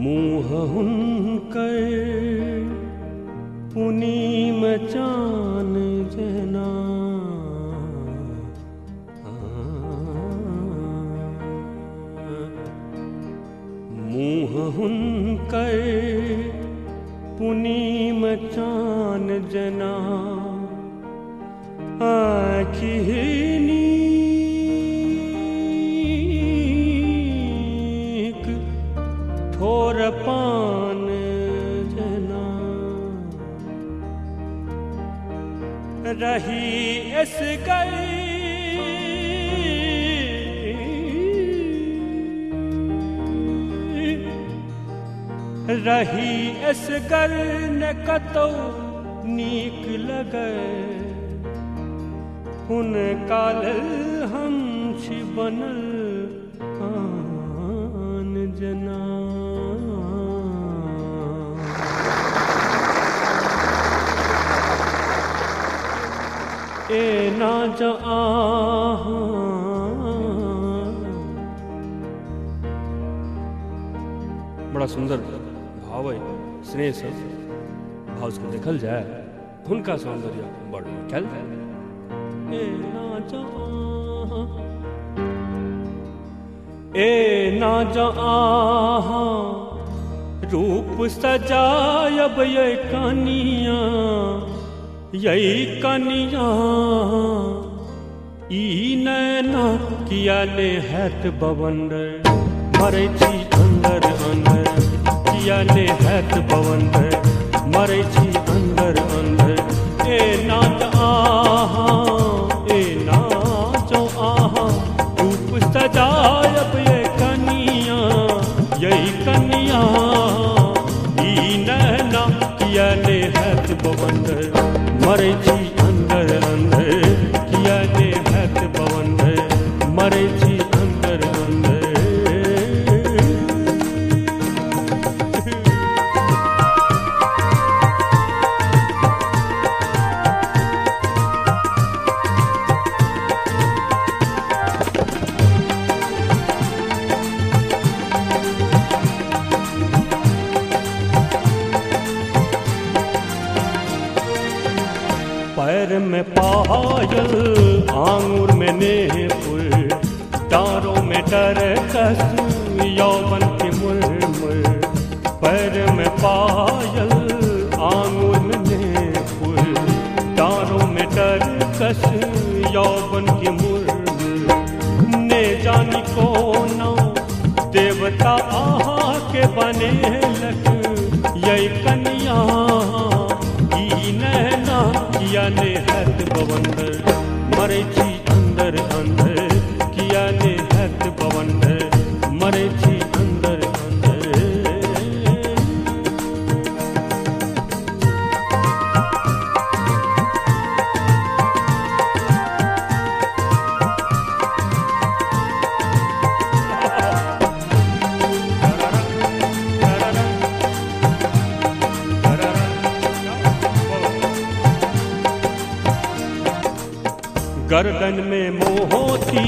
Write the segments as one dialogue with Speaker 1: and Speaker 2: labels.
Speaker 1: महुके पुनिमचान जय। हुनकर पुनीम चान जना। आखिनीक ठोर पान जना। रही इस गई रही गर न कतो नीक लगे। हुन काल हम छी बनल आन जना। ए ना जा बड़ा सुंदर। स्नेह से भाव से देखल जाए हुनका सौंदर्य बड़ कल ए ना जा ए ना जा रूप सजायब ये कनिया, यही कनिया ई नैना किया ने हैत बवंडर, मरे छी अंदर अंदर किया ने हैत बवंडर मरे छी अंदर अंदर ए नाच आहा, ए नाचो आहा, रूप ये कनिया, यही कनिया। ई नैना किया ने हैत बवंडर मरे छी आंगूर में नेपुर डारों में डर कस यौवन के मुरमुर पैर में पायल, आंगुर में नेपुर डारों में डर कस यौवन के मुरमुर ने जानी को ना, देवता आहा के बने लग यही कन्या ई नैना किया ने हद बवंडर गर्दन में मोहती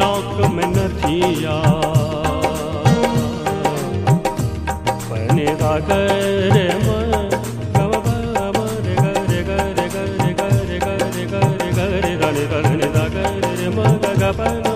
Speaker 1: नाक में नथिया बनेगा गागर गर्दन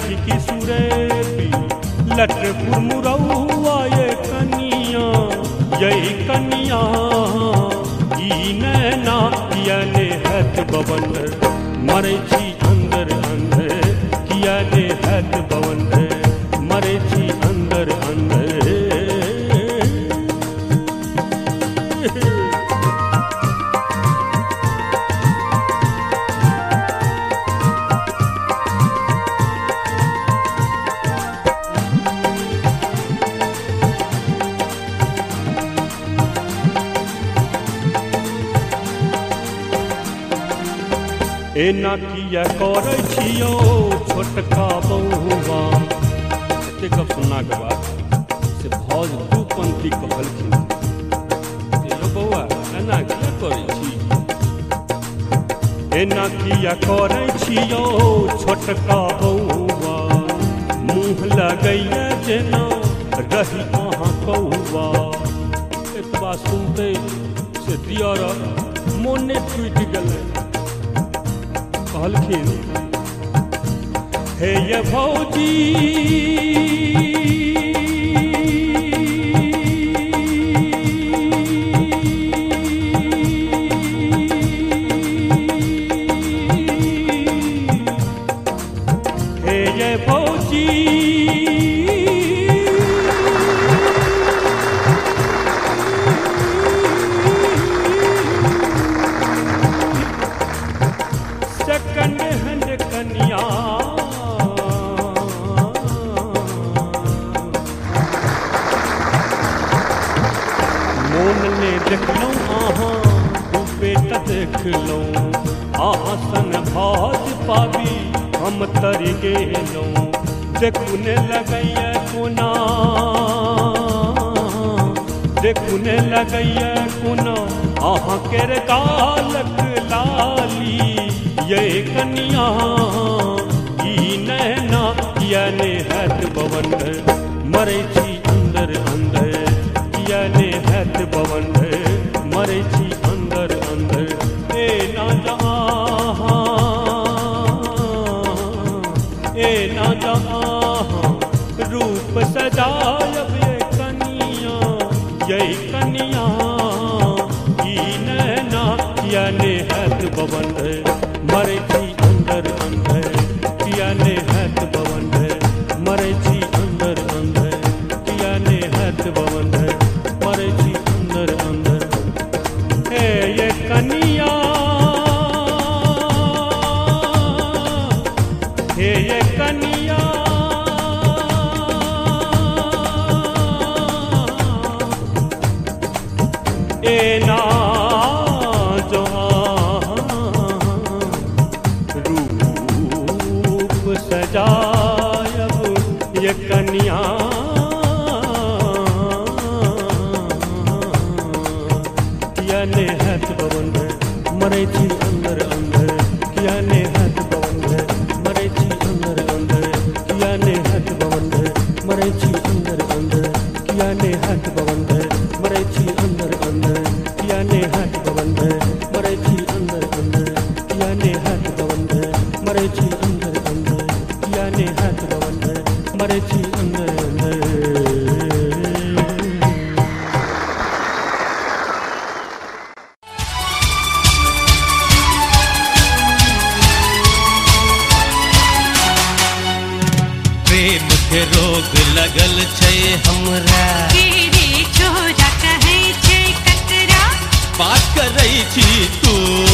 Speaker 1: की सुरेबी लटपुर मुरौआ ये कनिया, यही कनिया, ई नैना किया ने हथ बवंडर मरे छी अंदर अंदर, किया ने हथ बवंडर मरे छी अंदर अंदर। एना किया करै छोटका बउआ एते गप सुनलाके बाद से भौज दू पंक्ति कहलखिन। जे यौ बौआ, एना एना किया छोटका बउआ मुँह लगैया जेना रही अहाँ कौआ। एतबा सुनते से दियर मोने टूटि गेलै। कहलखिन हे ये भौजी अहाँ सन भाज पाबी, हम तर गेलहुँ देखुने लगैया कोना। देखुने लगैया कोना। अहाँ केर गालक लाली, ये कनिया। ई नैना किया ने हत बवन मरै छी अंदर अंदर। किया ने हत सजायब ये कनिया की नैना ने बबन बवन ये कन्या
Speaker 2: रोग लगल छै हमरा।
Speaker 3: केरे चोरा कहै छै ककरा?
Speaker 2: बात करै छी तू।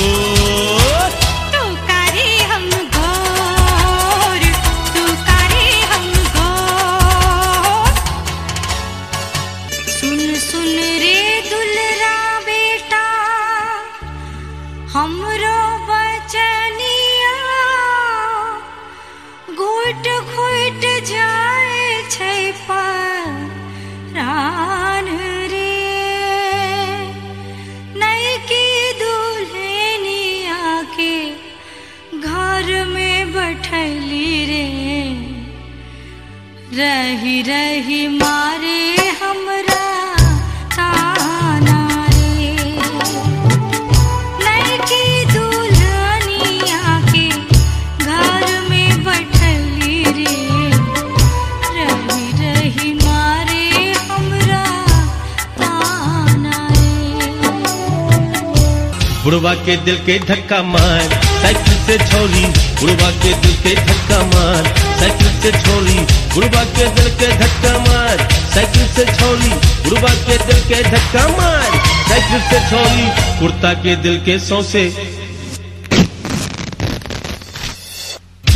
Speaker 2: बुढ़वा के दिल के धक्का मार। साइकिल से छोरी बुढ़वा के दिल के धक्का मार। साइकिल से छोरी बुढ़वा के दिल के धक्का मार। साइकिल से छोरी बुढ़वा के दिल के धक्का मार। साइकिल से छोरी कुर्ता के दिल के सौसे।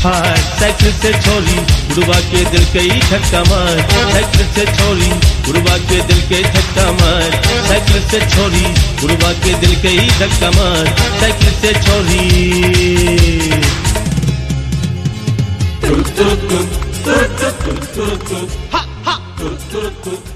Speaker 2: हाय साइकिल से छोरी बुढ़वा के दिल के ही धक्का मार। साइकिल से छोरी बुढ़वा के दिल के धक्का मार, साइकिल से छोरी
Speaker 3: गुड़बा के दिल के ही धक्का मार, साइकिल से छोरी
Speaker 4: Ha ha!